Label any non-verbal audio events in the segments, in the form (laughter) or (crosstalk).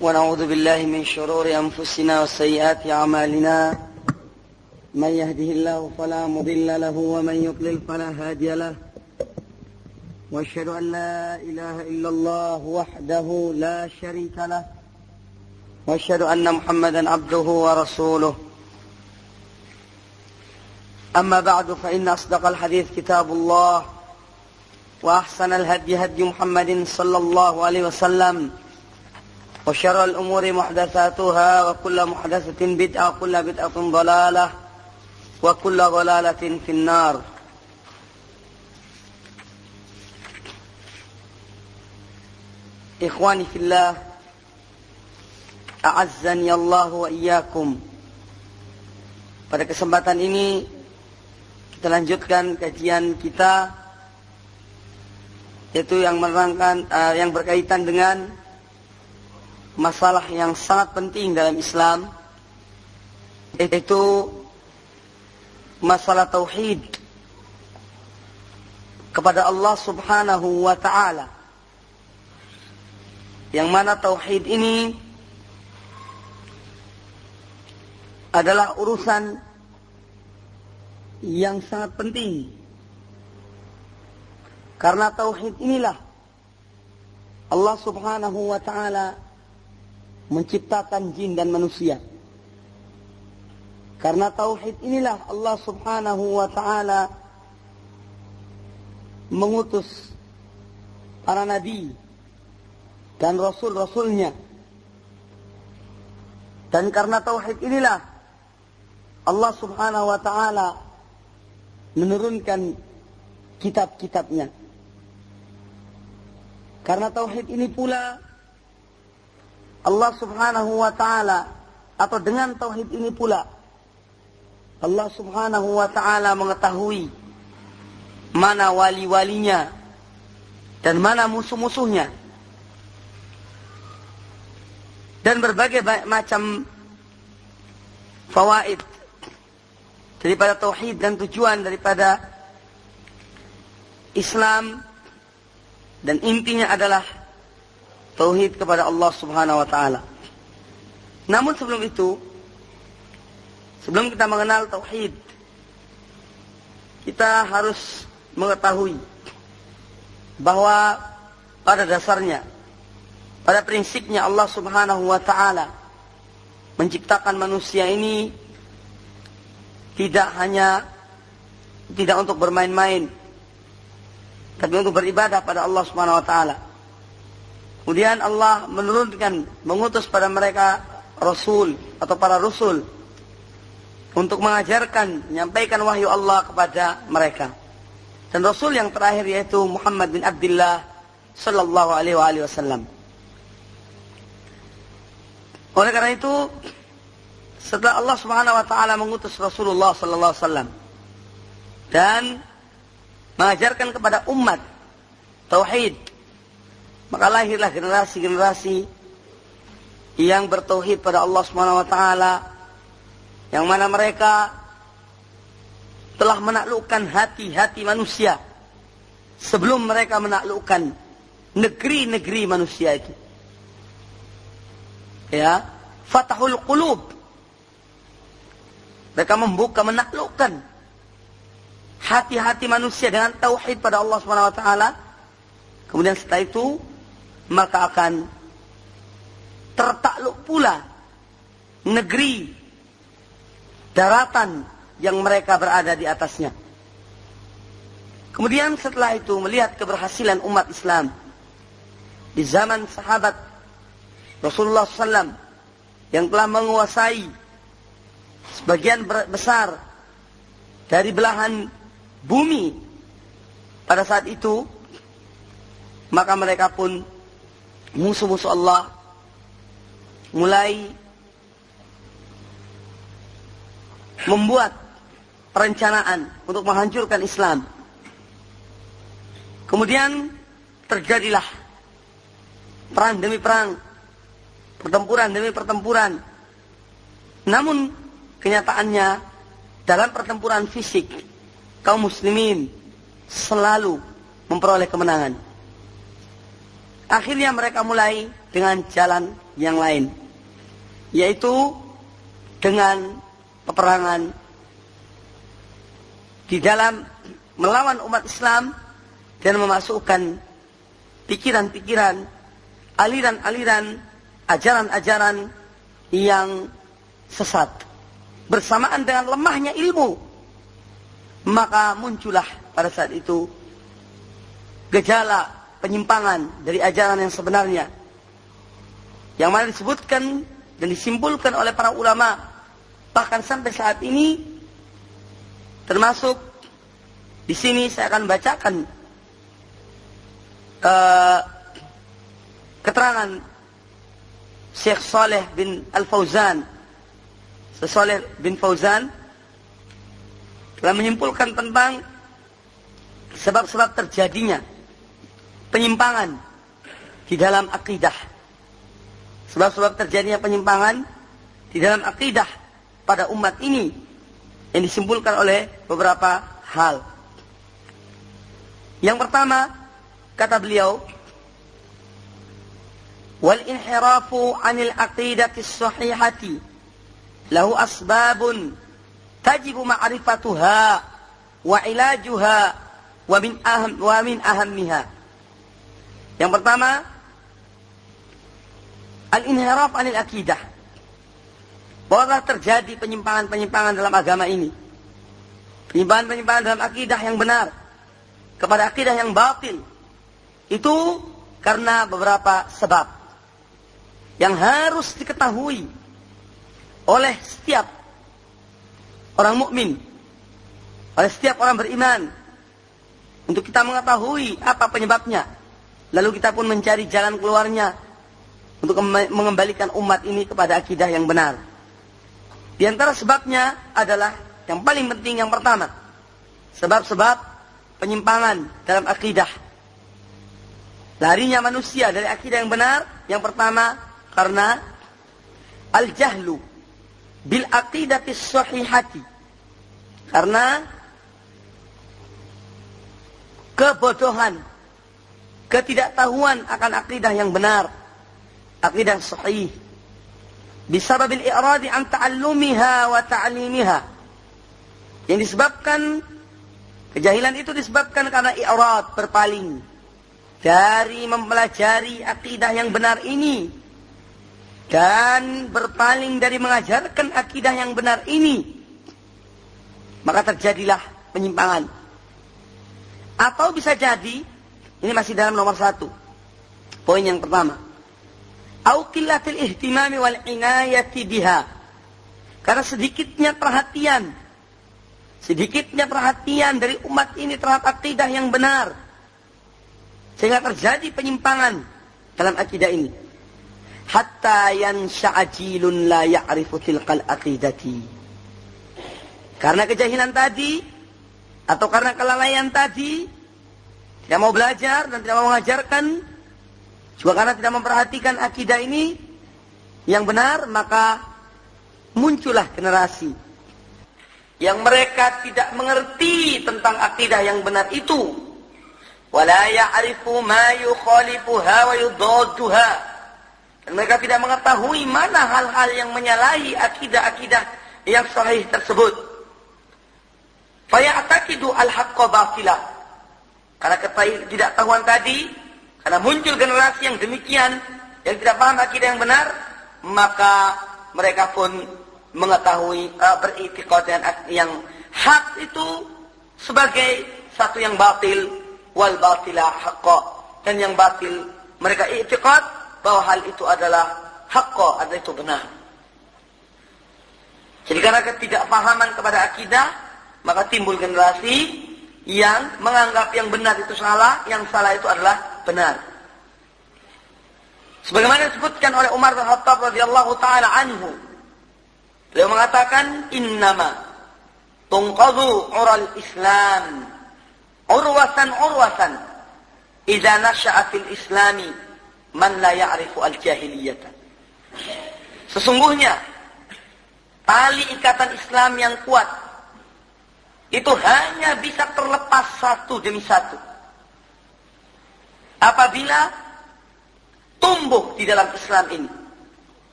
ونعوذ بالله من شرور أنفسنا وسيئات أعمالنا. من يهده الله فلا مضل له ومن يضلل فلا هادي له. وأشهد أن لا إله إلا الله وحده لا شريك له. وأشهد أن محمدا عبده ورسوله. أما بعد فإن أصدق الحديث كتاب الله وأحسن الهدي هدي محمد صلى الله عليه وسلم. وشر الأمور محدثاتها وكل محدثة بدعة وكل بدعة ضلالة وكل ضلالة في النار إخواني في الله أعزني الله وإياكم Pada kesempatan ini kita lanjutkan kajian kita yaitu yang menerangkan uh, yang berkaitan dengan masalah yang sangat penting dalam Islam yaitu masalah tauhid kepada Allah Subhanahu wa taala. Yang mana tauhid ini adalah urusan yang sangat penting. Karena tauhid inilah Allah Subhanahu wa taala menciptakan jin dan manusia. Karena tauhid inilah Allah Subhanahu wa taala mengutus para nabi dan rasul-rasulnya. Dan karena tauhid inilah Allah Subhanahu wa taala menurunkan kitab-kitabnya. Karena tauhid ini pula Allah Subhanahu wa taala atau dengan tauhid ini pula Allah Subhanahu wa taala mengetahui mana wali-walinya dan mana musuh-musuhnya. Dan berbagai macam fawaid daripada tauhid dan tujuan daripada Islam dan intinya adalah tauhid kepada Allah Subhanahu wa taala. Namun sebelum itu, sebelum kita mengenal tauhid, kita harus mengetahui bahwa pada dasarnya, pada prinsipnya Allah Subhanahu wa taala menciptakan manusia ini tidak hanya tidak untuk bermain-main, tapi untuk beribadah pada Allah Subhanahu wa taala. Kemudian Allah menurunkan, mengutus pada mereka Rasul atau para Rasul untuk mengajarkan, menyampaikan wahyu Allah kepada mereka. Dan Rasul yang terakhir yaitu Muhammad bin Abdullah Sallallahu Alaihi Wasallam. Oleh karena itu, setelah Allah Subhanahu Wa Taala mengutus Rasulullah Sallallahu Alaihi Wasallam dan mengajarkan kepada umat tauhid maka lahirlah generasi-generasi yang bertauhid pada Allah Subhanahu wa taala yang mana mereka telah menaklukkan hati-hati manusia sebelum mereka menaklukkan negeri-negeri manusia itu. Ya, fatahul qulub. Mereka membuka menaklukkan hati-hati manusia dengan tauhid pada Allah Subhanahu wa taala. Kemudian setelah itu maka akan tertakluk pula negeri daratan yang mereka berada di atasnya. Kemudian setelah itu melihat keberhasilan umat Islam di zaman sahabat Rasulullah SAW yang telah menguasai sebagian besar dari belahan bumi pada saat itu maka mereka pun musuh-musuh Allah mulai membuat perencanaan untuk menghancurkan Islam. Kemudian terjadilah perang demi perang, pertempuran demi pertempuran. Namun kenyataannya dalam pertempuran fisik kaum muslimin selalu memperoleh kemenangan. Akhirnya mereka mulai dengan jalan yang lain. Yaitu dengan peperangan di dalam melawan umat Islam dan memasukkan pikiran-pikiran, aliran-aliran, ajaran-ajaran yang sesat. Bersamaan dengan lemahnya ilmu, maka muncullah pada saat itu gejala penyimpangan dari ajaran yang sebenarnya. Yang mana disebutkan dan disimpulkan oleh para ulama bahkan sampai saat ini termasuk di sini saya akan bacakan uh, keterangan Syekh Saleh bin Al-Fauzan Saleh bin Fauzan telah menyimpulkan tentang sebab-sebab terjadinya penyimpangan di dalam akidah. Sebab-sebab terjadinya penyimpangan di dalam akidah pada umat ini yang disimpulkan oleh beberapa hal. Yang pertama, kata beliau, wal inhirafu 'anil aqidati sahihati lahu asbabun tajibu ma'rifatuha wa ilajuha wa min aham wa min ahammiha yang pertama, al-inhiraf anil akidah. Bahwa terjadi penyimpangan-penyimpangan dalam agama ini. Penyimpangan-penyimpangan dalam akidah yang benar. Kepada akidah yang batil. Itu karena beberapa sebab. Yang harus diketahui oleh setiap orang mukmin, oleh setiap orang beriman, untuk kita mengetahui apa penyebabnya. Lalu kita pun mencari jalan keluarnya untuk mengembalikan umat ini kepada akidah yang benar. Di antara sebabnya adalah yang paling penting yang pertama. Sebab-sebab penyimpangan dalam akidah. Larinya manusia dari akidah yang benar. Yang pertama karena al-jahlu bil aqidati sahihati. Karena kebodohan ketidaktahuan akan akidah yang benar, akidah sahih. Bisabab al-i'radi an ta'allumiha wa ta'limiha. Yang disebabkan kejahilan itu disebabkan karena i'rad berpaling dari mempelajari akidah yang benar ini dan berpaling dari mengajarkan akidah yang benar ini maka terjadilah penyimpangan atau bisa jadi ini masih dalam nomor satu. Poin yang pertama. Auqillatil ihtimami wal inayati biha. Karena sedikitnya perhatian. Sedikitnya perhatian dari umat ini terhadap akidah yang benar. Sehingga terjadi penyimpangan dalam akidah ini. Hatta yang sya'ajilun la ya'rifu tilqal akidati. Karena kejahilan tadi, atau karena kelalaian tadi, tidak mau belajar dan tidak mau mengajarkan, juga karena tidak memperhatikan akidah ini yang benar, maka muncullah generasi yang mereka tidak mengerti tentang akidah yang benar itu. Wala ya'rifu ma yukhalifuha wa yudadduha. Dan mereka tidak mengetahui mana hal-hal yang menyalahi akidah-akidah yang sahih tersebut. Faya'taqidu al-haqqa karena ketidaktahuan tadi, karena muncul generasi yang demikian, yang tidak paham akidah yang benar, maka mereka pun mengetahui uh, beritikad dengan yang hak itu sebagai satu yang batil wal batila haqqa dan yang batil mereka i'tiqad bahwa hal itu adalah haqqa adalah itu benar. Jadi karena ketidakpahaman kepada akidah maka timbul generasi yang menganggap yang benar itu salah, yang salah itu adalah benar. Sebagaimana disebutkan oleh Umar bin Khattab radhiyallahu taala anhu. Beliau mengatakan innama tunqadhu ural Islam urwatan urwatan idza nasha'a fil islami man la ya'rifu al jahiliyata. Sesungguhnya tali ikatan Islam yang kuat itu hanya bisa terlepas satu demi satu. Apabila tumbuh di dalam Islam ini.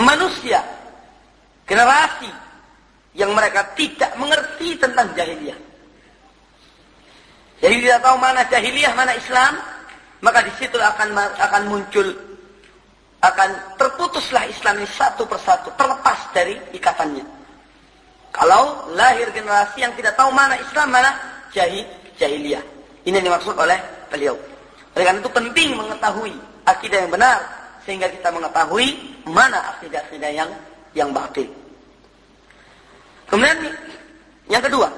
Manusia, generasi yang mereka tidak mengerti tentang jahiliyah. Jadi tidak tahu mana jahiliyah, mana Islam, maka di situ akan akan muncul akan terputuslah Islam ini satu persatu, terlepas dari ikatannya. Kalau lahir generasi yang tidak tahu mana Islam, mana jahil, jahiliyah. Ini yang dimaksud oleh beliau. Oleh karena itu penting mengetahui akidah yang benar sehingga kita mengetahui mana akidah-akidah yang yang batil. Kemudian yang kedua,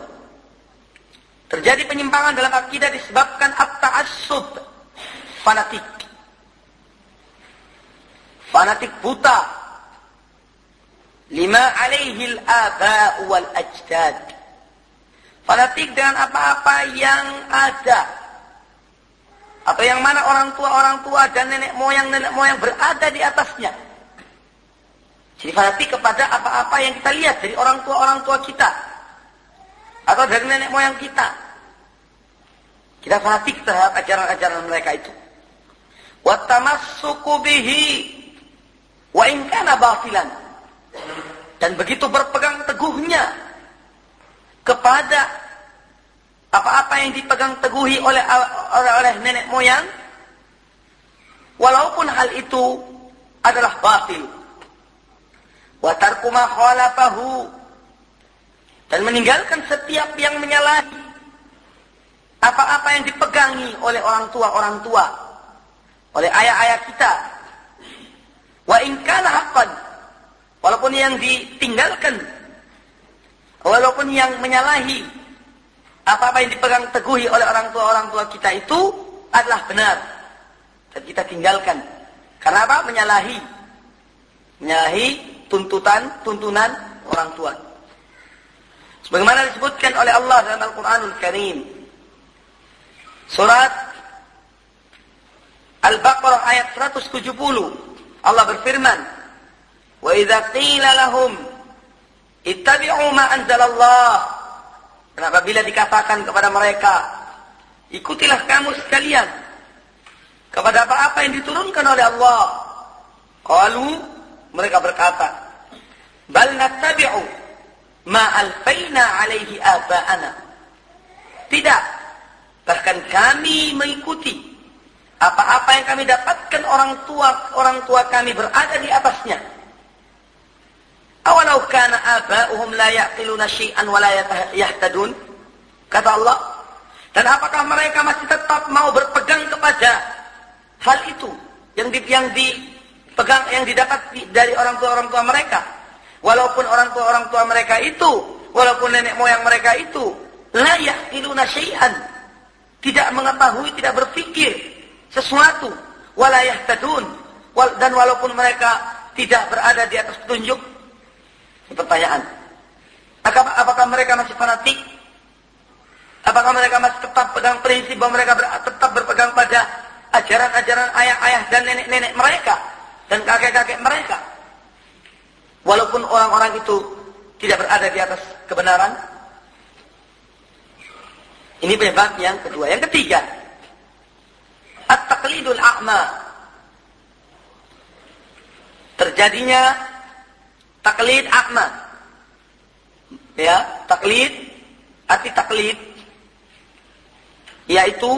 terjadi penyimpangan dalam akidah disebabkan at-ta'assub, fanatik. Fanatik buta. Lima alaihi al-aba wal ajdad. Fanatik dengan apa-apa yang ada atau yang mana orang tua orang tua dan nenek moyang nenek moyang berada di atasnya. Jadi fanatik kepada apa-apa yang kita lihat dari orang tua orang tua kita atau dari nenek moyang kita. Kita fanatik terhadap ajaran-ajaran mereka itu. Watamassuku bihi wa in kana batilan. Dan begitu berpegang teguhnya kepada apa-apa yang dipegang teguhi oleh, oleh oleh nenek moyang walaupun hal itu adalah batil. Wa tarku ma khalafahu. Dan meninggalkan setiap yang menyalahi apa-apa yang dipegangi oleh orang tua-orang tua oleh ayah-ayah kita. Wa in kana walaupun yang ditinggalkan walaupun yang menyalahi apa-apa yang dipegang teguhi oleh orang tua-orang tua kita itu adalah benar. Dan kita tinggalkan. Karena apa? Menyalahi. Menyalahi tuntutan, tuntunan orang tua. Sebagaimana disebutkan oleh Allah dalam Al-Quranul Karim. Surat Al-Baqarah ayat 170. Allah berfirman. Wa idza qila lahum ittabi'u ma anzalallah dan apabila dikatakan kepada mereka, ikutilah kamu sekalian kepada apa-apa yang diturunkan oleh Allah. Qalu mereka berkata, "Bal nattabi'u ma alfaina 'alaihi aba'ana." Tidak, bahkan kami mengikuti apa-apa yang kami dapatkan orang tua orang tua kami berada di atasnya. Awalau kana aba'uhum la ya'qiluna wa la yahtadun? Kata Allah. Dan apakah mereka masih tetap mau berpegang kepada hal itu yang di, yang dipegang yang didapat dari orang tua orang tua mereka? Walaupun orang tua orang tua mereka itu, walaupun nenek moyang mereka itu la ya'qiluna syai'an, tidak mengetahui, tidak berpikir sesuatu, wala yahtadun, dan walaupun mereka tidak berada di atas petunjuk, pertanyaan. Apakah, mereka masih fanatik? Apakah mereka masih tetap pegang prinsip bahwa mereka ber, tetap berpegang pada ajaran-ajaran ayah-ayah dan nenek-nenek mereka dan kakek-kakek mereka? Walaupun orang-orang itu tidak berada di atas kebenaran. Ini penyebab yang kedua. Yang ketiga, at-taqlidul a'ma. Terjadinya taklid akma. Ya, taklid, arti taklid yaitu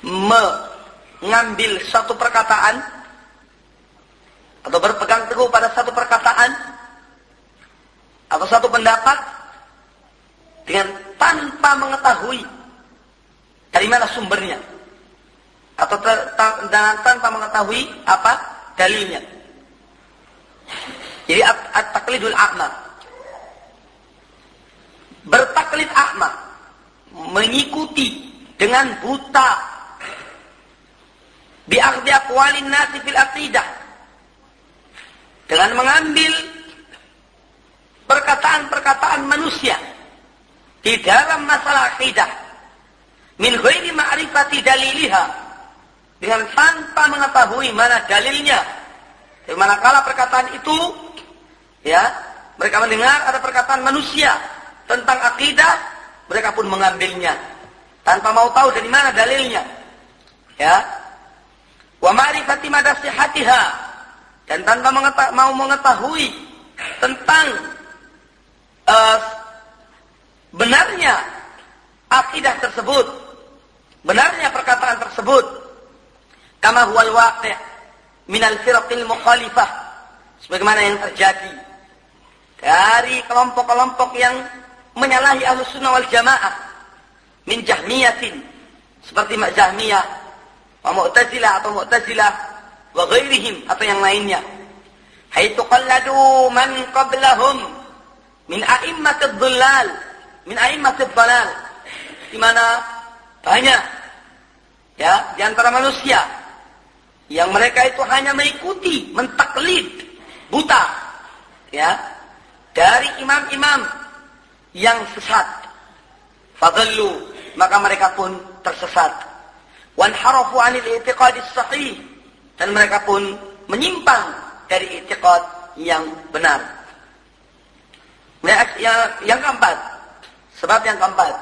mengambil satu perkataan atau berpegang teguh pada satu perkataan atau satu pendapat dengan tanpa mengetahui dari mana sumbernya atau dengan tanpa mengetahui apa dalilnya. Jadi at-taklidul a'ma. Bertaklid a'ma. Mengikuti dengan buta. Bi'akhdi aqwalin nasi fil aqidah. Dengan mengambil perkataan-perkataan manusia di dalam masalah akidah min ghairi ma'rifati daliliha dengan tanpa mengetahui mana dalilnya di manakala perkataan itu ya, mereka mendengar ada perkataan manusia tentang akidah, mereka pun mengambilnya tanpa mau tahu dari mana dalilnya. Ya. wa ma'rifati madasihatiha dan tanpa mengeta mau mengetahui tentang uh, benarnya akidah tersebut, benarnya perkataan tersebut, kama huwal waqi' minal firqil mukhalifah sebagaimana yang terjadi dari kelompok-kelompok yang menyalahi ahlus sunnah wal jamaah. Min jahmiyatin seperti Jahmiyah wa Mu'tazilah atau Mu'tazilah wa ghairihim atau yang lainnya. Haitsu qalladu man qablahum min a'immatid dhallal min a'immatid dhalal. Di mana banyak ya di antara manusia yang mereka itu hanya mengikuti, mentaklid, buta ya dari imam-imam yang sesat. Fadallu, maka mereka pun tersesat. Wanharafu 'anil i'tiqadis sahih dan mereka pun menyimpang dari i'tiqad yang benar. Yang, yang keempat, sebab yang keempat,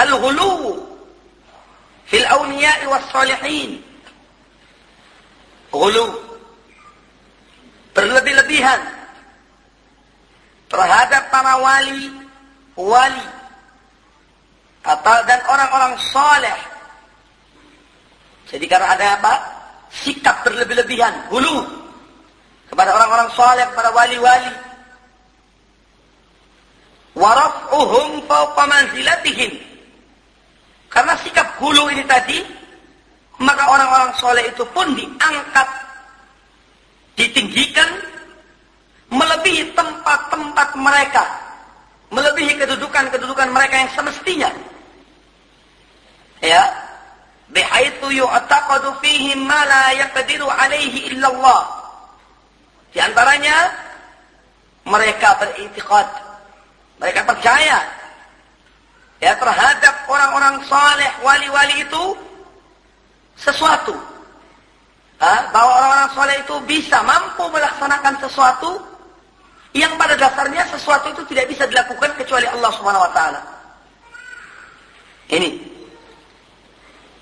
al-ghulu fil awliya'i was salihin. Ghulu berlebih-lebihan terhadap para wali, wali atau dan orang-orang soleh. Jadi karena ada apa? Sikap berlebih-lebihan, hulu kepada orang-orang soleh, kepada wali-wali. Waraf'uhum fawqa manzilatihim. Karena sikap hulu ini tadi, maka orang-orang soleh itu pun diangkat, ditinggikan, melebihi tempat-tempat mereka, melebihi kedudukan-kedudukan mereka yang semestinya ya bihaitsu yu'taqadu fihi ma la yaqdiru alaihi illallah di antaranya mereka beriktikad mereka percaya ya terhadap orang-orang saleh wali-wali itu sesuatu ha? bahwa orang-orang saleh itu bisa mampu melaksanakan sesuatu yang pada dasarnya sesuatu itu tidak bisa dilakukan kecuali Allah Subhanahu wa taala. Ini.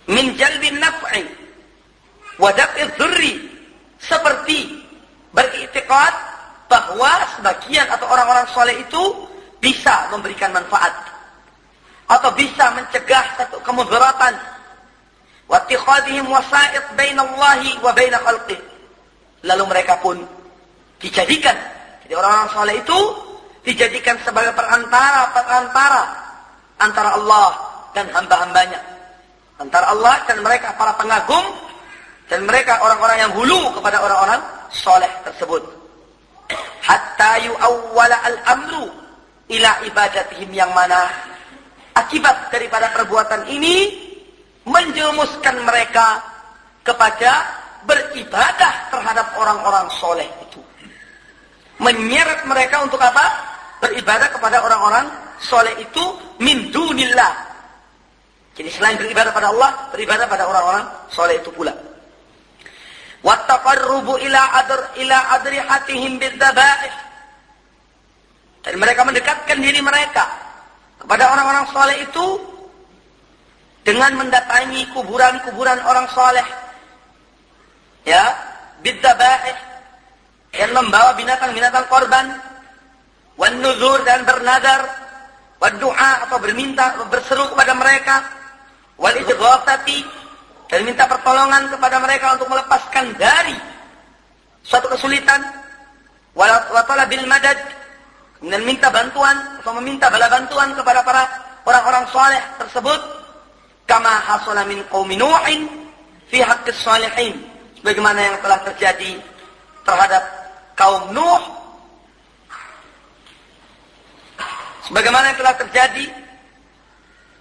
Min jalbin naf'i wa daf'i dhurri. Seperti beriktikad bahwa sebagian atau orang-orang soleh itu bisa memberikan manfaat. Atau bisa mencegah satu kemudaratan. Wa ittikhadihim wasa'id bainallahi wa bain khalqih. Lalu mereka pun dijadikan jadi orang-orang soleh itu dijadikan sebagai perantara perantara antara Allah dan hamba-hambanya antara Allah dan mereka para pengagum dan mereka orang-orang yang hulu kepada orang-orang soleh tersebut. (clears throat) Hatta yu'awwala al-amru ila ibadatihim yang mana akibat daripada perbuatan ini menjerumuskan mereka kepada beribadah terhadap orang-orang soleh itu. Menyeret mereka untuk apa? Beribadah kepada orang-orang soleh itu min dunillah jadi selain beribadah pada Allah, beribadah pada orang-orang soleh itu pula. Wattaqarrubu ila adr ila adrihatihim bidzabaih. Dan mereka mendekatkan diri mereka kepada orang-orang soleh itu dengan mendatangi kuburan-kuburan orang soleh. Ya, bidzabaih yang membawa binatang-binatang korban, wan nuzur dan bernadar, wad doa atau berminta berseru kepada mereka wal idghafati dan minta pertolongan kepada mereka untuk melepaskan dari suatu kesulitan wa talabil madad dan minta bantuan atau meminta bala bantuan kepada para orang-orang saleh tersebut kama hasala min fi haqqis salihin. Sebagaimana yang telah terjadi terhadap kaum Nuh sebagaimana yang telah terjadi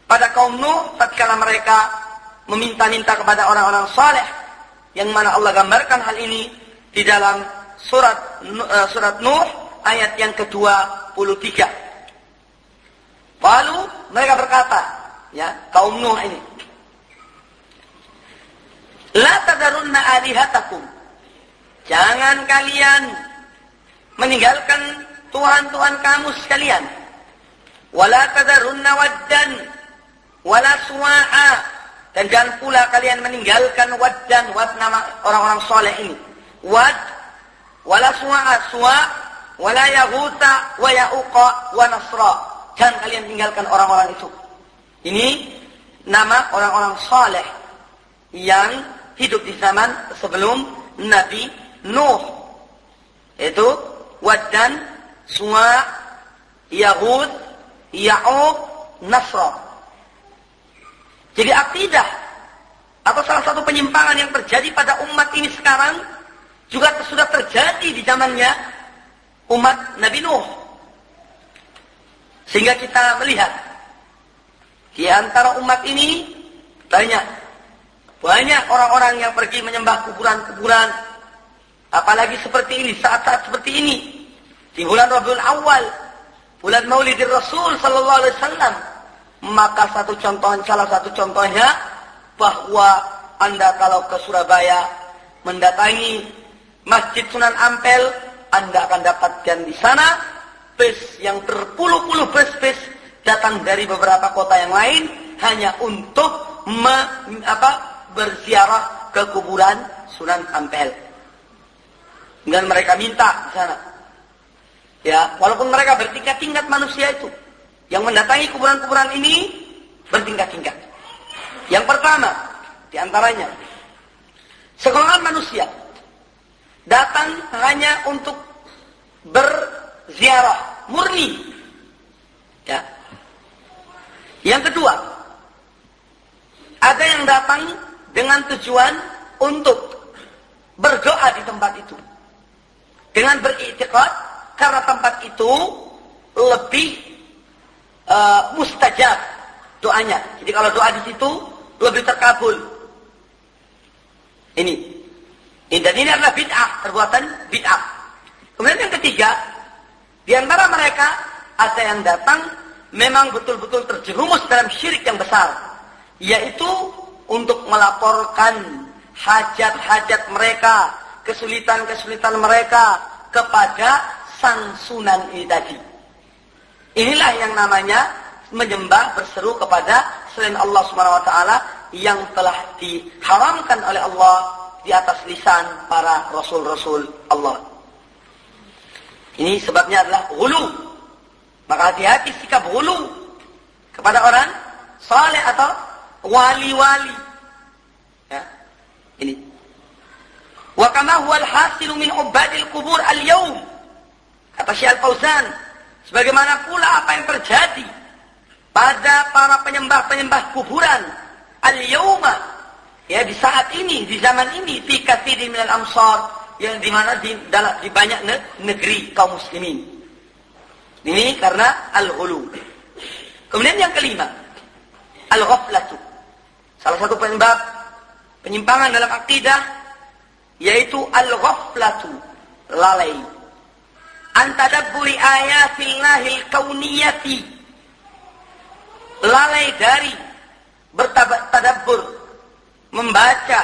pada kaum Nuh tatkala mereka meminta-minta kepada orang-orang saleh yang mana Allah gambarkan hal ini di dalam surat uh, surat Nuh ayat yang ke-23. Lalu mereka berkata, ya, kaum Nuh ini. La tadarunna alihatakum. Jangan kalian meninggalkan Tuhan-Tuhan kamu sekalian. Wala tadarunna waddan wala suwa'a Dan jangan pula kalian meninggalkan wad dan wad nama orang-orang soleh ini. Wad, wala su'a su'a, wala yahuta, wa ya'uqa, wa nasra. Jangan kalian tinggalkan orang-orang itu. Ini nama orang-orang soleh yang hidup di zaman sebelum Nabi Nuh. Itu Wad dan Su'a, Yahud, Ya'ub, Nasra. Jadi akidah atau salah satu penyimpangan yang terjadi pada umat ini sekarang juga sudah terjadi di zamannya umat Nabi Nuh. Sehingga kita melihat di antara umat ini banyak banyak orang-orang yang pergi menyembah kuburan-kuburan apalagi seperti ini saat-saat seperti ini di bulan Rabiul Awal bulan Maulidir Rasul sallallahu alaihi wasallam maka satu contoh, salah satu contohnya bahwa Anda kalau ke Surabaya mendatangi Masjid Sunan Ampel, Anda akan dapatkan di sana bus yang berpuluh-puluh bus-bus datang dari beberapa kota yang lain hanya untuk me, apa, berziarah ke kuburan Sunan Ampel. Dan mereka minta di sana. Ya, walaupun mereka bertingkat-tingkat manusia itu. Yang mendatangi kuburan-kuburan ini bertingkat-tingkat. Yang pertama, di antaranya, sekolahkan manusia datang hanya untuk berziarah murni. Ya. Yang kedua, ada yang datang dengan tujuan untuk berdoa di tempat itu. Dengan beriktikad karena tempat itu lebih uh, mustajab doanya. Jadi kalau doa di situ lebih terkabul. Ini. ini dan ini adalah bid'ah, perbuatan bid'ah. Kemudian yang ketiga, di antara mereka ada yang datang memang betul-betul terjerumus dalam syirik yang besar, yaitu untuk melaporkan hajat-hajat mereka, kesulitan-kesulitan mereka kepada sang sunan ini tadi. Inilah yang namanya menyembah berseru kepada selain Allah Subhanahu wa taala yang telah diharamkan oleh Allah di atas lisan para rasul-rasul Allah. Ini sebabnya adalah hulu. Maka hati-hati sikap hulu kepada orang saleh atau wali-wali. Ya. Ini. Wa kama huwa al-hasilu min ubadil kubur al-yawm. Kata Syekh Al-Fauzan, Sebagaimana pula apa yang terjadi pada para penyembah-penyembah kuburan al-yauma ya di saat ini di zaman ini fi katsirin minal amsar yang di mana di, dalam, di banyak negeri kaum muslimin. Ini karena al-ghulu. Kemudian yang kelima, al-ghaflatu. Salah satu penyebab penyimpangan dalam akidah yaitu al-ghaflatu, lalai. Antadabburi ayatillahil kauniyati. Lalai dari bertadabbur membaca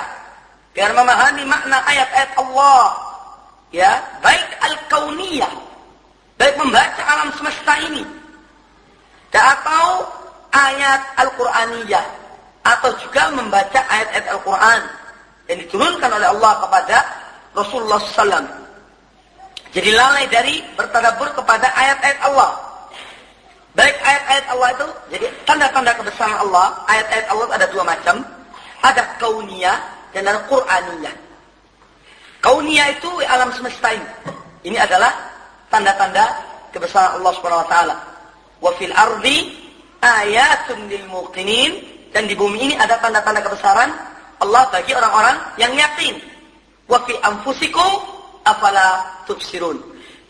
biar memahami makna ayat-ayat Allah. Ya baik al-kauniyah baik membaca alam semesta ini atau ayat Al-Qur'aniyah atau juga membaca ayat-ayat Al-Qur'an yang diturunkan oleh Allah kepada Rasulullah SAW jadi lalai dari bertadabur kepada ayat-ayat Allah. Baik ayat-ayat Allah itu, jadi tanda-tanda kebesaran Allah, ayat-ayat Allah ada dua macam. Ada kauniyah dan ada Qur'aniyah. Kauniyah itu alam semesta ini. Ini adalah tanda-tanda kebesaran Allah Subhanahu wa taala. Wa fil ardi ayatun lil muqinin dan di bumi ini ada tanda-tanda kebesaran Allah bagi orang-orang yang yakin. Wa fi anfusikum afala tubsirun.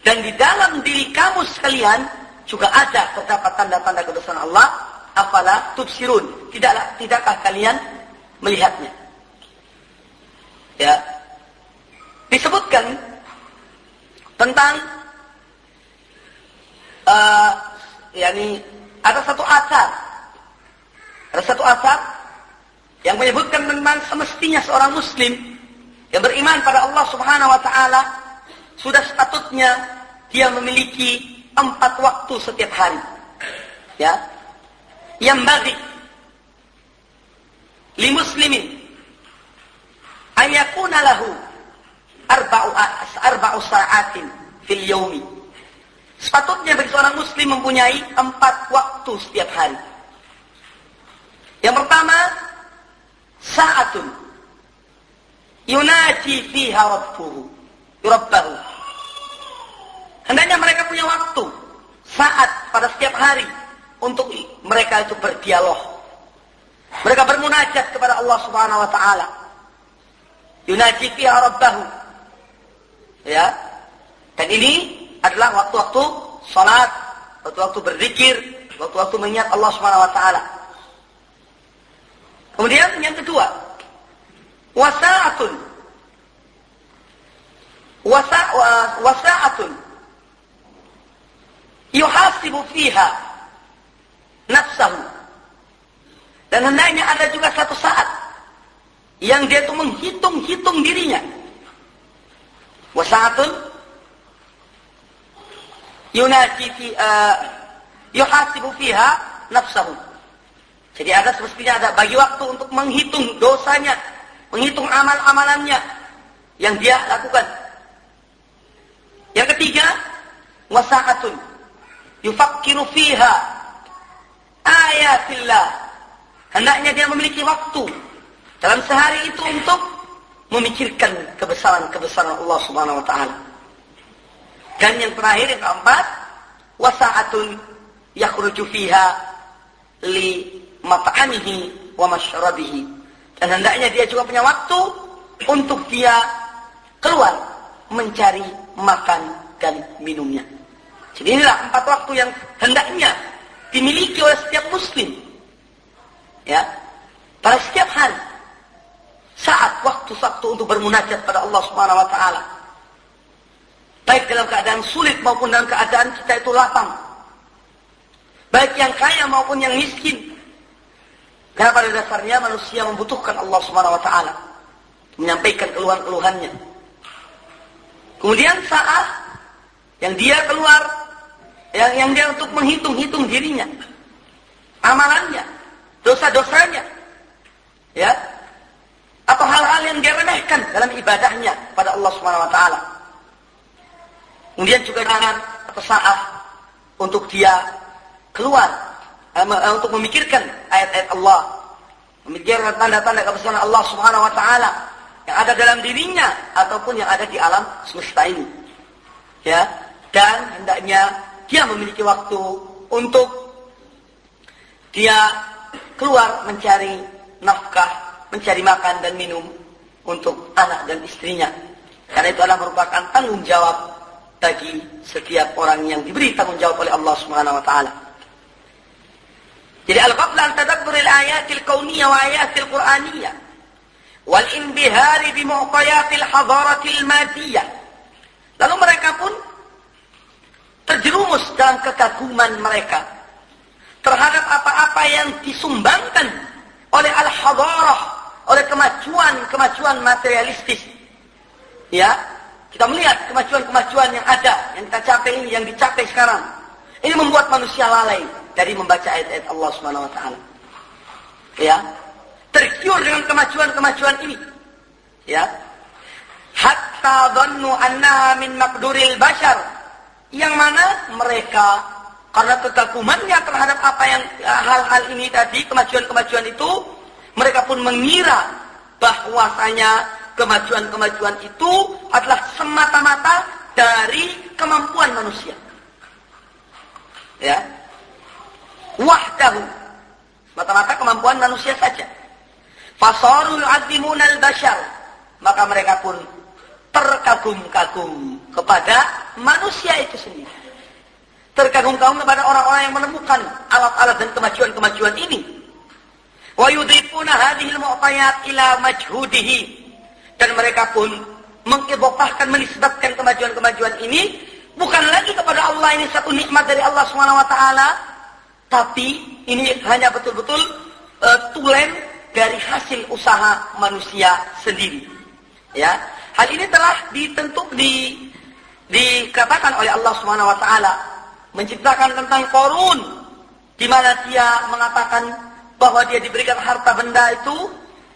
Dan di dalam diri kamu sekalian juga ada terdapat tanda-tanda kebesaran Allah, afala tubsirun. Tidaklah tidakkah kalian melihatnya? Ya. Disebutkan tentang uh, yakni ada satu asar. Ada satu asar yang menyebutkan tentang semestinya seorang muslim yang beriman pada Allah Subhanahu wa taala sudah sepatutnya dia memiliki empat waktu setiap hari. Ya. Yang bagi li muslimin ayakuna lahu arba'u arba'u sa'atin fil yaumi. Sepatutnya bagi seorang muslim mempunyai empat waktu setiap hari. Yang pertama, saatun yunaji fiha rabbuhu, rabbahu. Hendaknya mereka punya waktu, saat pada setiap hari untuk mereka itu berdialog. Mereka bermunajat kepada Allah Subhanahu wa taala. Yunaji fiha rabbahu. Ya. Dan ini adalah waktu-waktu salat, waktu-waktu berzikir, waktu-waktu mengingat Allah Subhanahu wa taala. Kemudian yang kedua, wasa'atun. Wasa wasa'atun yuhasibu fiha nafsahu. Dan hendaknya ada juga satu saat yang dia itu menghitung-hitung dirinya. Wasa'atun yunaji fi uh, yuhasibu fiha nafsahu. Jadi ada semestinya ada bagi waktu untuk menghitung dosanya, menghitung amal-amalannya yang dia lakukan. Yang ketiga, wasa'atun yufakkiru fiha ayatillah. Hendaknya dia memiliki waktu dalam sehari itu untuk memikirkan kebesaran-kebesaran Allah Subhanahu wa taala. Dan yang terakhir yang keempat, wasa'atun yakhruju fiha li mat'amihi wa masyrabihi. Dan hendaknya dia juga punya waktu untuk dia keluar mencari makan dan minumnya. Jadi inilah empat waktu yang hendaknya dimiliki oleh setiap muslim. Ya. Pada setiap hari. Saat waktu-waktu untuk bermunajat pada Allah Subhanahu wa taala. Baik dalam keadaan sulit maupun dalam keadaan kita itu lapang. Baik yang kaya maupun yang miskin. Karena pada dasarnya manusia membutuhkan Allah Subhanahu wa taala menyampaikan keluhan-keluhannya. Kemudian saat yang dia keluar yang yang dia untuk menghitung-hitung dirinya, amalannya, dosa-dosanya, ya, atau hal-hal yang dia remehkan dalam ibadahnya pada Allah Subhanahu Wa Taala. Kemudian juga jangan atau saat untuk dia keluar untuk memikirkan ayat-ayat Allah, memikirkan tanda-tanda kebesaran Allah Subhanahu wa taala yang ada dalam dirinya ataupun yang ada di alam semesta ini. Ya, dan hendaknya dia memiliki waktu untuk dia keluar mencari nafkah, mencari makan dan minum untuk anak dan istrinya. Karena itu adalah merupakan tanggung jawab bagi setiap orang yang diberi tanggung jawab oleh Allah Subhanahu wa taala. Jadi al-qabla an tadabburil ayatil kauniyah wa ayatil qur'aniyah wal inbihari bi muqayatil hadaratil madiyah. Lalu mereka pun terjerumus dalam kekaguman mereka terhadap apa-apa yang disumbangkan oleh al-hadarah, oleh kemajuan-kemajuan materialistis. Ya, kita melihat kemajuan-kemajuan yang ada, yang kita capai ini, yang dicapai sekarang. Ini membuat manusia lalai dari membaca ayat-ayat Allah Subhanahu wa taala. Ya. Tergiur dengan kemajuan-kemajuan ini. Ya. Hatta dhannu annaha min maqduril bashar. Yang mana mereka karena kekagumannya terhadap apa yang hal-hal ini tadi, kemajuan-kemajuan itu, mereka pun mengira bahwasanya kemajuan-kemajuan itu adalah semata-mata dari kemampuan manusia. Ya, wahdahu. Mata-mata kemampuan manusia saja. Fasaru yu'adzimuna. Maka mereka pun terkagum-kagum kepada manusia itu sendiri. Terkagum-kagum kepada orang-orang yang menemukan alat-alat dan kemajuan-kemajuan ini. Wa yudhifuna hadhil mu'tayat ila majhudihi. Dan mereka pun mengibokahkan, menisbatkan kemajuan-kemajuan ini bukan lagi kepada Allah ini satu nikmat dari Allah taala, tapi ini hanya betul-betul uh, tulen dari hasil usaha manusia sendiri. Ya, hal ini telah ditentuk di dikatakan oleh Allah Subhanahu wa taala menciptakan tentang korun di mana dia mengatakan bahwa dia diberikan harta benda itu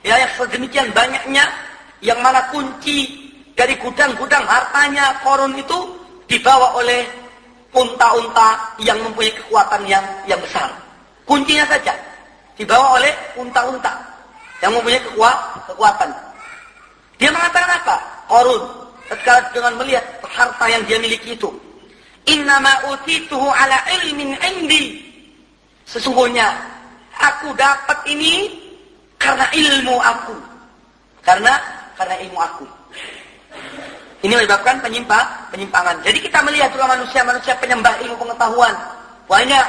Ya, yang sedemikian banyaknya yang mana kunci dari gudang-gudang hartanya korun itu dibawa oleh unta-unta yang mempunyai kekuatan yang yang besar. Kuncinya saja dibawa oleh unta-unta yang mempunyai kekuatan. Dia mengatakan apa? Korun. Ketika dengan melihat harta yang dia miliki itu. Innama utituhu ala ilmin indi. Sesungguhnya aku dapat ini karena ilmu aku. Karena karena ilmu aku. Ini menyebabkan penyimpang, penyimpangan. Jadi kita melihat juga manusia-manusia penyembah ilmu pengetahuan. Banyak.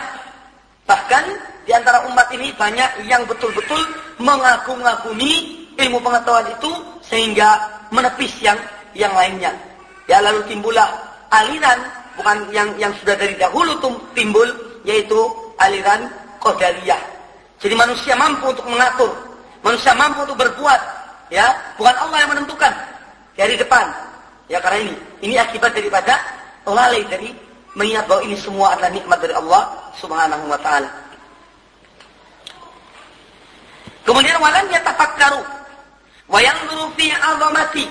Bahkan di antara umat ini banyak yang betul-betul mengagung-agumi ilmu pengetahuan itu sehingga menepis yang yang lainnya. Ya lalu timbullah aliran bukan yang yang sudah dari dahulu timbul yaitu aliran qadariyah. Jadi manusia mampu untuk mengatur, manusia mampu untuk berbuat, ya, bukan Allah yang menentukan dari depan. Ya karena ini, ini akibat daripada lalai dari mengingat bahwa ini semua adalah nikmat dari Allah Subhanahu wa taala. Kemudian walam yatafakkaru wa yanzuru fi 'azamati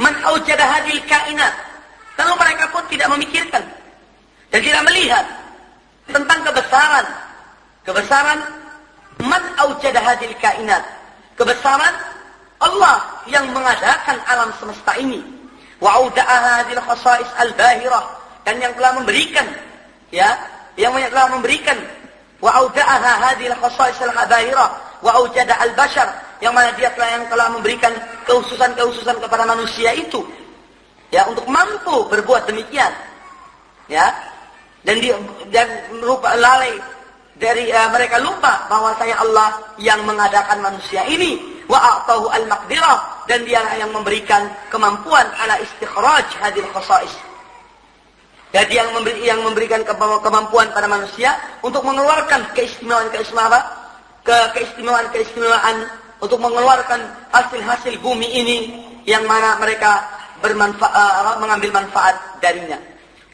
man awjada hadhil kainat. Lalu mereka pun tidak memikirkan dan tidak melihat tentang kebesaran kebesaran man awjada hadhil kainat. Kebesaran Allah yang mengadakan alam semesta ini. Wa auda'a hadhil khasais al-bahirah dan yang telah memberikan ya, yang telah memberikan. Wa auda'aha hadhil khasais al-bahirah wa aujada al-bashar. Yang mana dia telah yang telah memberikan kehususan-kehususan kepada manusia itu. Ya untuk mampu berbuat demikian. Ya. Dan dia dan lupa lalai dari uh, mereka lupa bahwa saya Allah yang mengadakan manusia ini wa a'tahu al-maqdirah dan dia yang memberikan kemampuan ala istikhraj hadil khasais dia yang memberi yang memberikan kemampuan pada manusia untuk mengeluarkan keistimewaan-keistimewaan ke keistimewaan-keistimewaan untuk mengeluarkan hasil-hasil bumi ini yang mana mereka bermanfaat uh, mengambil manfaat darinya.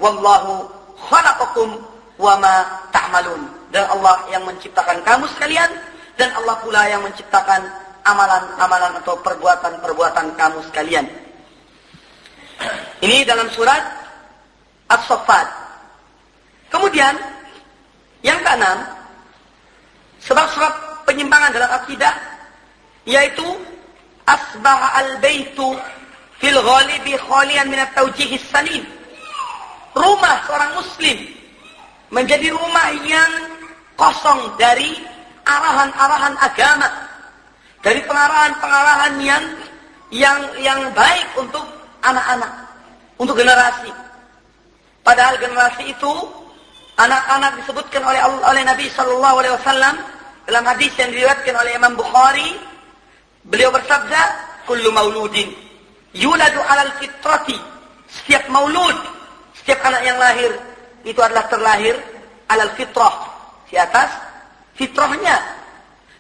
Wallahu khalaqakum wa ma ta'malun. Dan Allah yang menciptakan kamu sekalian dan Allah pula yang menciptakan amalan-amalan atau perbuatan-perbuatan kamu sekalian. Ini dalam surat As-Saffat. Kemudian yang keenam, sebab-sebab penyimpangan dalam akidah yaitu asbah al-baitu fil ghalibi khalian min at-tawjih salim rumah seorang muslim menjadi rumah yang kosong dari arahan-arahan agama dari pengarahan-pengarahan yang yang yang baik untuk anak-anak untuk generasi. Padahal generasi itu anak-anak disebutkan oleh oleh Nabi Shallallahu Alaihi Wasallam dalam hadis yang diriwayatkan oleh Imam Bukhari beliau bersabda kullu mauludin yuladu alal fitrati setiap maulud setiap anak yang lahir itu adalah terlahir alal fitrah di atas fitrahnya.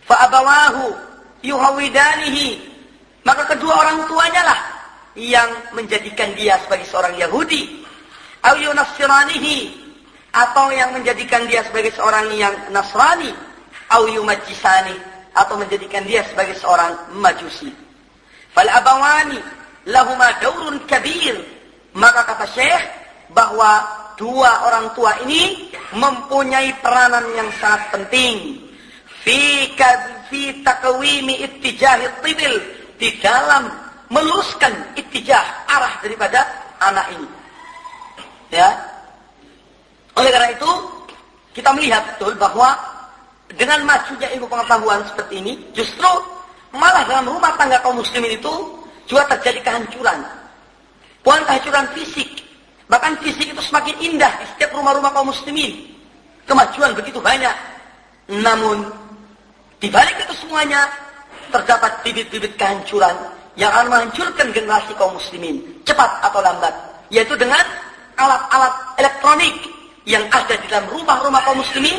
Fa abawahu yuhawidanihi. Maka kedua orang tuanya lah yang menjadikan dia sebagai seorang Yahudi. Au atau yang menjadikan dia sebagai seorang yang Nasrani. Au atau menjadikan dia sebagai seorang majusi. Fal abawani. Lahuma daurun kabir. Maka kata Syekh bahwa dua orang tua ini mempunyai peranan yang sangat penting fi fi takwimi ittijahi tibil di dalam meluruskan ittijah arah daripada anak ini ya oleh karena itu, kita melihat betul bahwa dengan majunya ilmu pengetahuan seperti ini, justru malah dalam rumah tangga kaum muslimin itu juga terjadi kehancuran. Bukan kehancuran fisik, bahkan fisik itu semakin indah di setiap rumah-rumah kaum muslimin. Kemajuan begitu banyak. Namun, di balik itu semuanya terdapat bibit-bibit kehancuran yang akan menghancurkan generasi kaum muslimin, cepat atau lambat, yaitu dengan alat-alat elektronik yang ada di dalam rumah-rumah kaum muslimin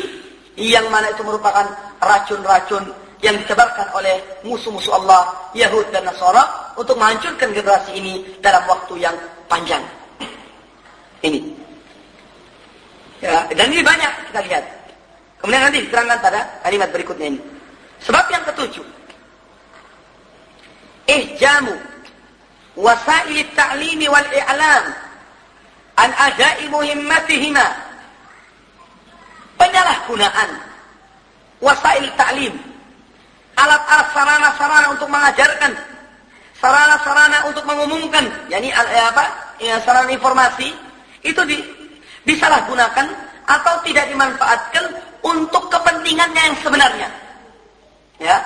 yang mana itu merupakan racun-racun yang ditebarkan oleh musuh-musuh Allah Yahud dan Nasara untuk menghancurkan generasi ini dalam waktu yang panjang. Ini. Ya, dan ini banyak kita lihat. Kemudian nanti diterangkan pada kalimat berikutnya ini. Sebab yang ketujuh. ihjamu wasail at-ta'lim wal i'lam an adai muhimmatihima penyalahgunaan wasail ta'lim alat-alat sarana-sarana untuk mengajarkan sarana-sarana untuk mengumumkan yakni eh, apa ya, sarana informasi itu di, disalahgunakan atau tidak dimanfaatkan untuk kepentingannya yang sebenarnya ya.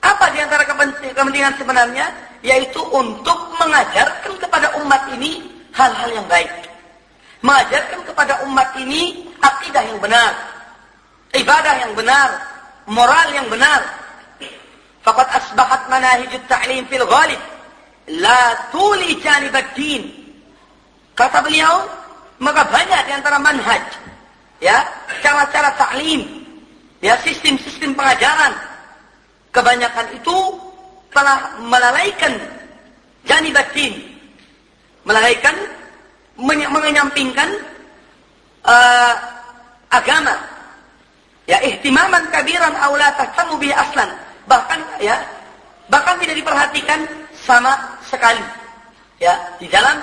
Apa di antara kepentingan sebenarnya? Yaitu untuk mengajarkan kepada umat ini hal-hal yang baik. Mengajarkan kepada umat ini akidah yang benar ibadah yang benar moral yang benar. Faqad asbahat manahijut ta'lim fil ghalib. La tuli janib din kata beliau maka banyak di antara manhaj ya cara-cara taklim ya sistem-sistem pengajaran kebanyakan itu telah melalaikan janibatin melalaikan menyampingkan uh, agama. Ya ihtimaman kabiran aula tahtamu bi aslan. Bahkan ya bahkan tidak diperhatikan sama sekali. Ya di dalam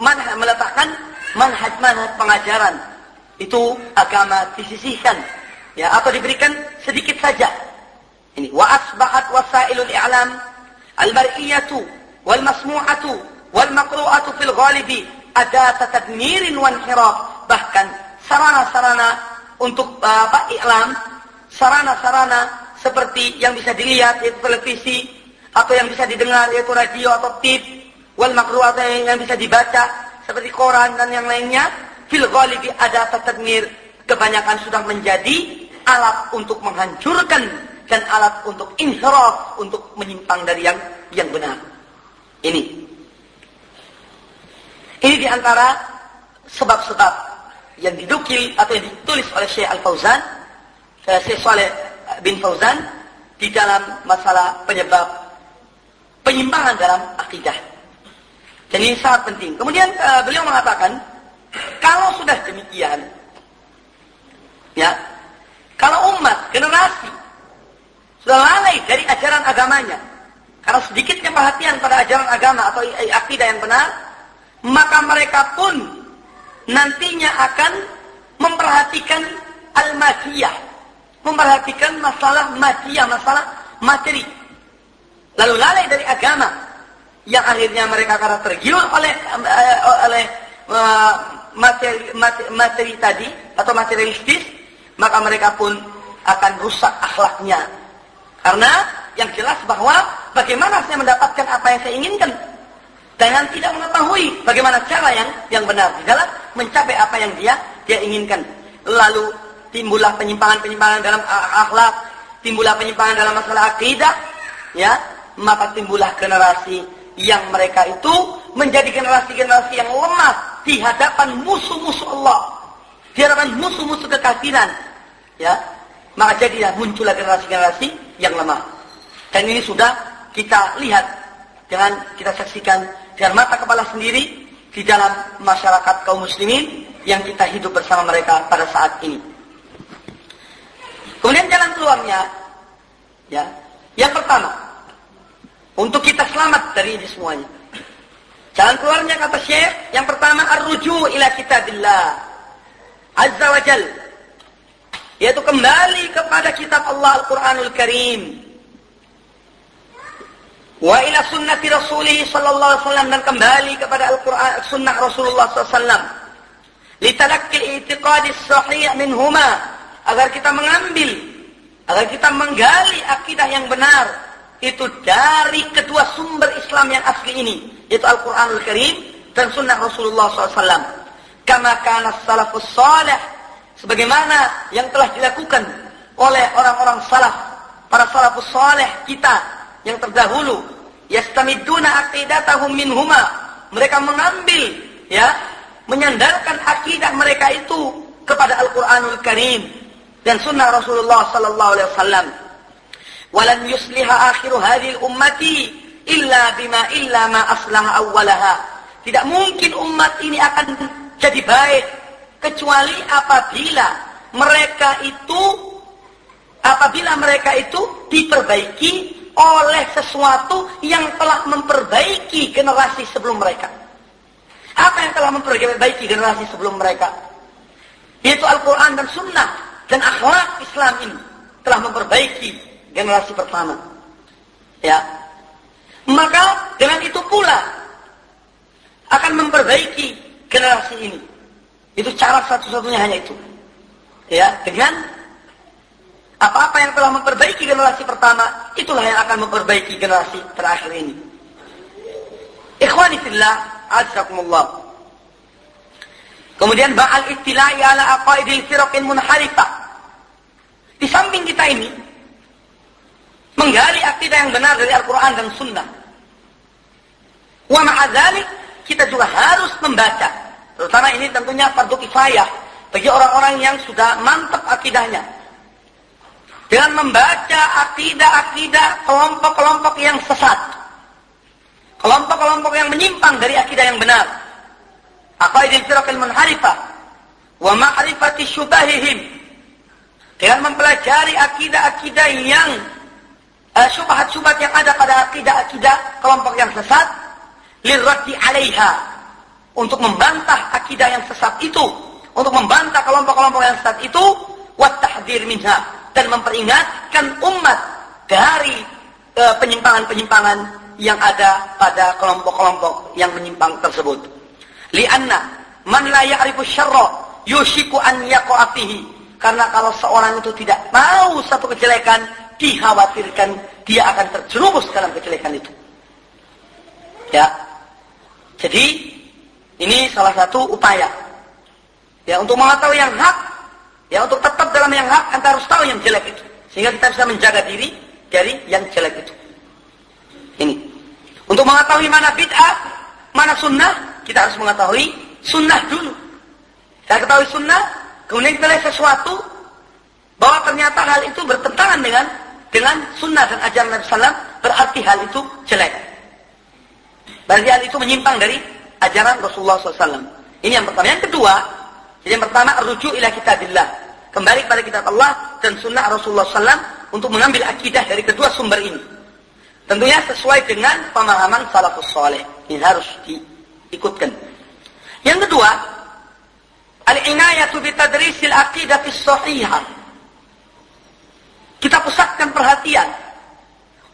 manhaj meletakkan manhaj-manhaj pengajaran. Itu agama disisihkan. Ya atau diberikan sedikit saja ini wa asbahat wasailul i'lam al-mar'iyatu wal masmu'atu wal maqru'atu fil ghalibi ada tadmirin wan hirab bahkan sarana-sarana untuk uh, apa iklam sarana-sarana seperti yang bisa dilihat yaitu televisi atau yang bisa didengar yaitu radio atau tip wal makruh yang bisa dibaca seperti koran dan yang lainnya fil ghalibi ada tadmir. Kebanyakan sudah menjadi alat untuk menghancurkan dan alat untuk inhiraf untuk menyimpang dari yang yang benar ini ini di antara sebab-sebab yang didukil atau yang ditulis oleh Syekh Al-Fauzan Syekh Saleh bin Fauzan di dalam masalah penyebab penyimpangan dalam akidah. Ini sangat penting. Kemudian uh, beliau mengatakan, kalau sudah demikian, ya, kalau umat, generasi, sudah lalai dari ajaran agamanya, karena sedikitnya perhatian pada ajaran agama atau akidah yang benar, maka mereka pun nantinya akan memperhatikan al-madiyah, memperhatikan masalah matia, masalah materi. Lalu lalai dari agama yang akhirnya mereka karena tergiur oleh uh, oleh uh, materi, materi, materi tadi atau materialistis, maka mereka pun akan rusak akhlaknya. Karena yang jelas bahwa bagaimana saya mendapatkan apa yang saya inginkan dengan tidak mengetahui bagaimana cara yang yang benar di dalam mencapai apa yang dia dia inginkan. Lalu timbullah penyimpangan-penyimpangan dalam akhlak, timbullah penyimpangan dalam masalah akidah, ya, maka timbullah generasi yang mereka itu menjadi generasi-generasi yang lemah di hadapan musuh-musuh Allah, di hadapan musuh-musuh kekafiran, ya. Maka jadilah muncullah generasi-generasi yang lemah. Dan ini sudah kita lihat dengan kita saksikan dengan mata kepala sendiri di dalam masyarakat kaum muslimin yang kita hidup bersama mereka pada saat ini. Kemudian jalan keluarnya, ya, yang pertama, untuk kita selamat dari ini semuanya. Jalan keluarnya kata Syekh, yang pertama ar-ruju ila kitabillah azza wa jal. Yaitu kembali kepada kitab Allah Al-Qur'anul Karim. Wa ila sunnati Rasulih sallallahu alaihi wasallam dan kembali kepada Al-Qur'an sunnah Rasulullah sallallahu alaihi wasallam. Litalaqqi i'tiqadi sahih minhuma agar kita mengambil, agar kita menggali akidah yang benar itu dari kedua sumber Islam yang asli ini, yaitu Al-Qur'anul Karim dan sunnah Rasulullah SAW. Kama kana salafus salih sebagaimana yang telah dilakukan oleh orang-orang salaf, para salafus salih kita yang terdahulu, yastamiduna aqidatahum minhuma. Mereka mengambil ya, menyandarkan akidah mereka itu kepada Al-Qur'anul Karim dan sunnah Rasulullah sallallahu alaihi wasallam. Walan yusliha akhiru hadhihi ummati illa bima illa ma aslaha awwalaha. Tidak mungkin umat ini akan jadi baik kecuali apabila mereka itu apabila mereka itu diperbaiki oleh sesuatu yang telah memperbaiki generasi sebelum mereka. Apa yang telah memperbaiki generasi sebelum mereka? Yaitu Al-Quran dan Sunnah dan akhlak Islam ini telah memperbaiki generasi pertama. Ya. Maka dengan itu pula akan memperbaiki generasi ini. Itu cara satu-satunya hanya itu. Ya, dengan apa-apa yang telah memperbaiki generasi pertama, itulah yang akan memperbaiki generasi terakhir ini. Ikhwani fillah. Kemudian ba'al istilahi ala aqaidil firaqin munharifah. Di samping kita ini, menggali akidah yang benar dari Al-Quran dan Sunnah. Wa ma'adhalik, kita juga harus membaca. Terutama ini tentunya fardu kifayah bagi orang-orang yang sudah mantap akidahnya. Dengan membaca akidah-akidah kelompok-kelompok yang sesat. Kelompok-kelompok yang menyimpang dari akidah yang benar. Aqaidil firaqil munharifah. Wa ma'rifati syubahihim. Dengan mempelajari akidah-akidah yang uh, syubhat-syubhat yang ada pada akidah-akidah kelompok yang sesat. Lirraddi alaiha. Untuk membantah akidah yang sesat itu. Untuk membantah kelompok-kelompok yang sesat itu. Wattahdir minha dan memperingatkan umat dari eh, penyimpangan-penyimpangan yang ada pada kelompok-kelompok yang menyimpang tersebut. Lianna man la ya'rifu syarra yushiku an yaqa'a Karena kalau seorang itu tidak mau satu kejelekan, dikhawatirkan dia akan terjerumus dalam kejelekan itu. Ya. Jadi ini salah satu upaya ya untuk mengetahui yang hak Ya untuk tetap dalam yang hak, kita harus tahu yang jelek itu. Sehingga kita bisa menjaga diri dari yang jelek itu. Ini. Untuk mengetahui mana bid'ah, mana sunnah, kita harus mengetahui sunnah dulu. Kita ketahui sunnah, kemudian kita lihat sesuatu, bahwa ternyata hal itu bertentangan dengan dengan sunnah dan ajaran Nabi Sallam, berarti hal itu jelek. Berarti hal itu menyimpang dari ajaran Rasulullah SAW. Ini yang pertama. Yang kedua, jadi yang pertama, rujuk ila kitabillah. Kembali kepada kitab Allah dan sunnah Rasulullah SAW untuk mengambil akidah dari kedua sumber ini. Tentunya sesuai dengan pemahaman salafus soleh. Ini harus diikutkan. Yang kedua, al-inayatu bitadrisil aqidatis sahihah. Kita pusatkan perhatian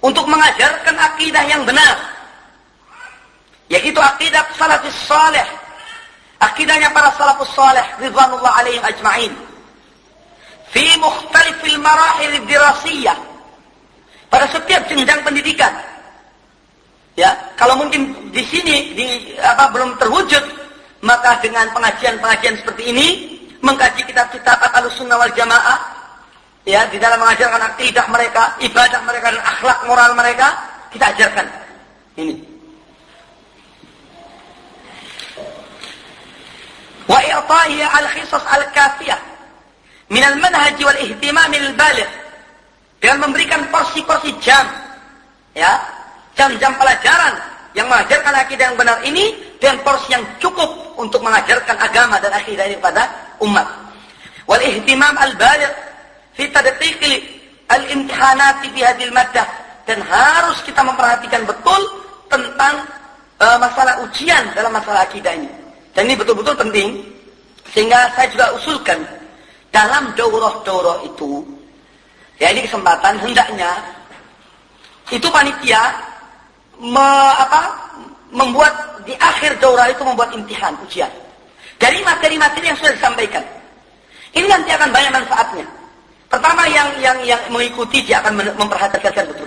untuk mengajarkan akidah yang benar. Yaitu akidah salafus soleh Akidahnya para salafus salih ridwanullah alaihim ajma'in. Fi mukhtalifil marahil dirasiyah. Pada setiap jenjang pendidikan. Ya, kalau mungkin di sini di apa belum terwujud, maka dengan pengajian-pengajian seperti ini, mengkaji kitab-kitab Ahlussunnah wal Jamaah, ya, di dalam mengajarkan akidah mereka, ibadah mereka dan akhlak moral mereka, kita ajarkan. Ini. Al-khisas al-kafiyah min al-manhaj wal ihtimam al-baligh dengan memberikan porsi-porsi jam ya. Jam-jam pelajaran yang mengajarkan akidah yang benar ini dengan porsi yang cukup untuk mengajarkan agama dan akidah ini kepada umat. Wal ihtimam al-baligh fi tadqiq al-imtihanat fi hadhihi al-maddah dan harus kita memperhatikan betul tentang uh, masalah ujian dalam masalah akidah ini dan ini betul-betul penting. Sehingga saya juga usulkan dalam daurah-daurah itu, ya ini kesempatan hendaknya itu panitia me, apa, membuat di akhir daurah itu membuat imtihan ujian dari materi-materi yang sudah disampaikan. Ini nanti akan banyak manfaatnya. Pertama yang yang yang mengikuti dia akan memperhatikan betul-betul.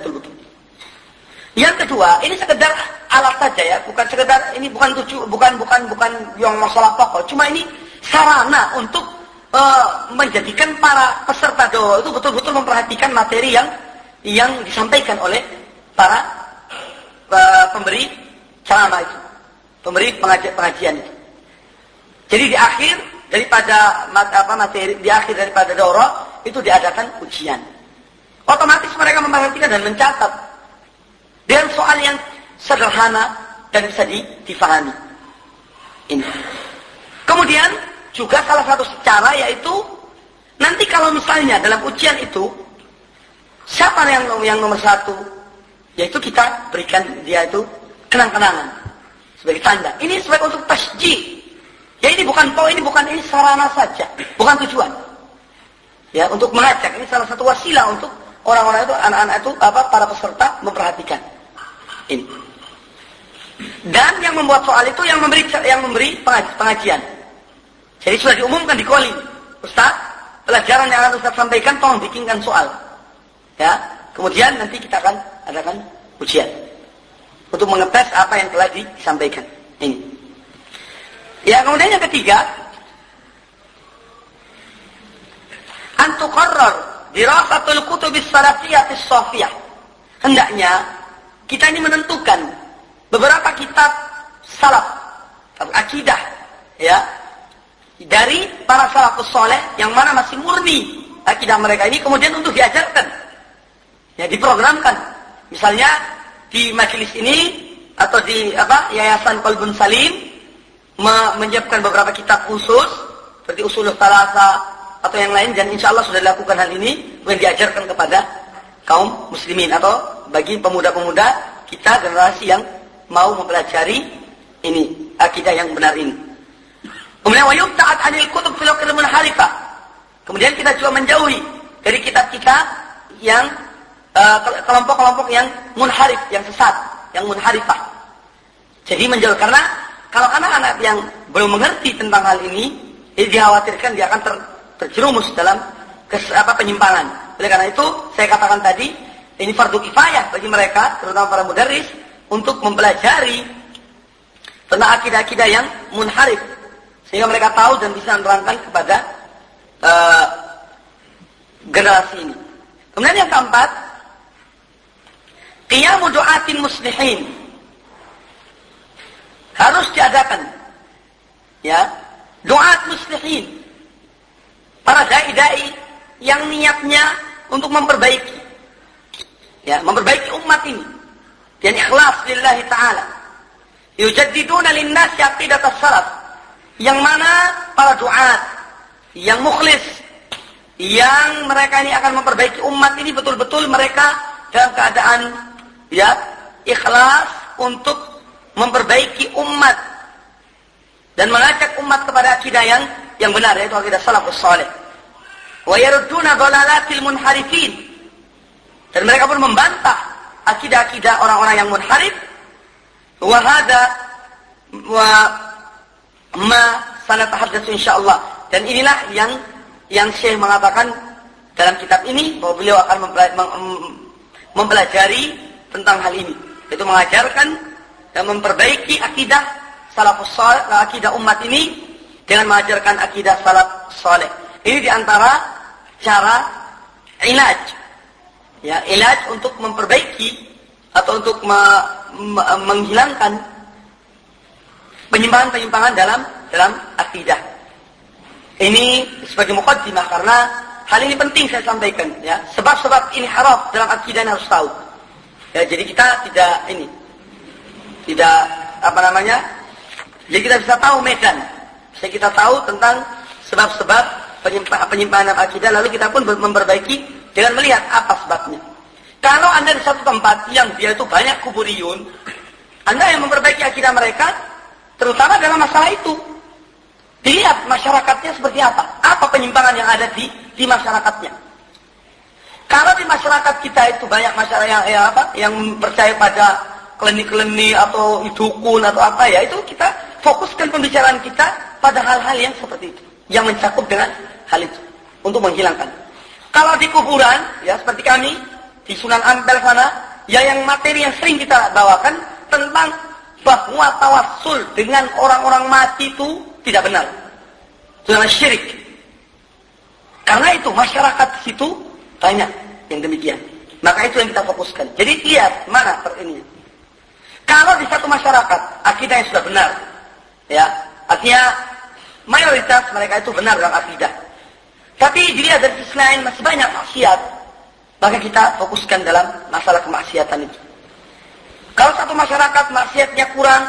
Yang kedua, ini sekedar alat saja ya, bukan sekedar ini bukan tuju, bukan bukan bukan yang masalah pokok. Cuma ini sarana untuk uh, menjadikan para peserta doa itu betul-betul memperhatikan materi yang yang disampaikan oleh para uh, pemberi ceramah itu, pemberi pengajian, pengajian itu. Jadi di akhir daripada apa materi di akhir daripada doa itu diadakan ujian. Otomatis mereka memperhatikan dan mencatat dengan soal yang sederhana dan bisa difahami. Ini. Kemudian juga salah satu cara yaitu nanti kalau misalnya dalam ujian itu siapa yang yang nomor satu, Yaitu kita berikan dia itu kenang-kenangan sebagai tanda. Ini sebagai untuk tasjid. Ya ini bukan poin, ini bukan ini sarana saja, bukan tujuan. Ya, untuk mengajak ini salah satu wasilah untuk orang-orang itu anak-anak itu apa para peserta memperhatikan. Ini. Dan yang membuat soal itu yang memberi yang memberi pengajian. Jadi sudah diumumkan di koli. Ustaz, pelajaran yang akan Ustaz sampaikan tolong bikinkan soal. Ya, kemudian nanti kita akan adakan ujian untuk mengetes apa yang telah disampaikan. Ini. Ya, kemudian yang ketiga, antuqarrar dirasatul kutubis salafiyatis sofiyah. Hendaknya kita ini menentukan beberapa kitab salaf, akidah, ya, dari para salafus soleh yang mana masih murni akidah mereka ini kemudian untuk diajarkan, ya diprogramkan. Misalnya di majelis ini atau di apa Yayasan Kolbun Salim menyiapkan beberapa kitab khusus seperti usul Salasa atau yang lain dan insya Allah sudah dilakukan hal ini kemudian diajarkan kepada kaum muslimin atau bagi pemuda-pemuda kita generasi yang mau mempelajari ini akidah yang benar ini. Kemudian wayub taat anil kutub fil munharifah. Kemudian kita juga menjauhi dari kitab-kitab yang Eh, kelompok-kelompok uh, yang munharif, yang sesat, yang munharifah. Jadi menjauh karena kalau anak-anak yang belum mengerti tentang hal ini, ini dikhawatirkan dia akan ter, terjerumus dalam kes, apa penyimpangan. Oleh karena itu, saya katakan tadi, ini fardu kifayah bagi mereka, terutama para mudaris, untuk mempelajari tentang akidah-akidah yang munharif. Sehingga mereka tahu dan bisa menerangkan kepada uh, generasi ini. Kemudian yang keempat, Qiyamu du'atin muslihin. Harus diadakan. Ya. Du'at muslihin. Para da'i-da'i yang niatnya untuk memperbaiki. Ya, memperbaiki umat ini. Dan ikhlas lillahi ta'ala. Yujaddiduna linnasi aqidat as-salaf. Yang mana para du'at. Yang mukhlis. Yang mereka ini akan memperbaiki umat ini betul-betul mereka dalam keadaan ya ikhlas untuk memperbaiki umat dan mengajak umat kepada akidah yang yang benar yaitu akidah salafus saleh. Wa yarudduna dhalalatil munharifin. Dan mereka pun membantah akidah-akidah orang-orang yang munharif. Wa hada wa ma sanatahaddatsu insyaallah. Dan inilah yang yang Syekh mengatakan dalam kitab ini bahwa beliau akan mempelajari tentang hal ini. Itu mengajarkan dan memperbaiki akidah salafus akidah umat ini dengan mengajarkan akidah salaf saleh. Ini di antara cara ilaj. Ya, ilaj untuk memperbaiki atau untuk me, me, menghilangkan penyimpangan-penyimpangan dalam dalam akidah. Ini sebagai mukaddimah karena hal ini penting saya sampaikan ya. Sebab-sebab ini haraf dalam akidah harus tahu. Ya, jadi kita tidak ini tidak apa namanya? Jadi kita bisa tahu medan. Bisa kita tahu tentang sebab-sebab penyimpangan, akidah lalu kita pun memperbaiki dengan melihat apa sebabnya. Kalau Anda di satu tempat yang dia itu banyak kuburiyun, Anda yang memperbaiki akidah mereka terutama dalam masalah itu. Dilihat masyarakatnya seperti apa. Apa penyimpangan yang ada di di masyarakatnya. Kalau di masyarakat kita itu banyak masyarakat yang ya apa, yang percaya pada kleni-kleni atau dukun atau apa ya, itu kita fokuskan pembicaraan kita pada hal-hal yang seperti itu, yang mencakup dengan hal itu untuk menghilangkan. Kalau di kuburan, ya seperti kami di Sunan Ampel sana, ya yang materi yang sering kita bawakan tentang bahwa tawassul dengan orang-orang mati itu tidak benar. Adalah syirik. Karena itu masyarakat di situ banyak yang demikian. Maka itu yang kita fokuskan. Jadi lihat mana ini. Kalau di satu masyarakat akidah yang sudah benar, ya artinya mayoritas mereka itu benar dalam akidah. Tapi dilihat dari sisi lain masih banyak maksiat, maka kita fokuskan dalam masalah kemaksiatan itu. Kalau satu masyarakat maksiatnya kurang,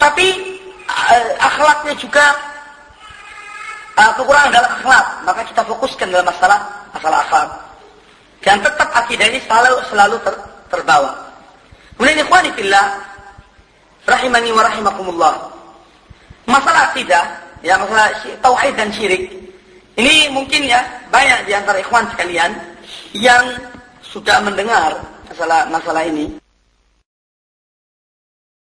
tapi uh, akhlaknya juga uh, kekurangan dalam akhlak, maka kita fokuskan dalam masalah masalah akhlak. Dan tetap akidah ini selalu selalu ter, terbawa. Kemudian ikhwani rahimani wa rahimakumullah. Masalah akidah, ya masalah tauhid dan syirik. Ini mungkin ya banyak di antara ikhwan sekalian yang sudah mendengar masalah masalah ini.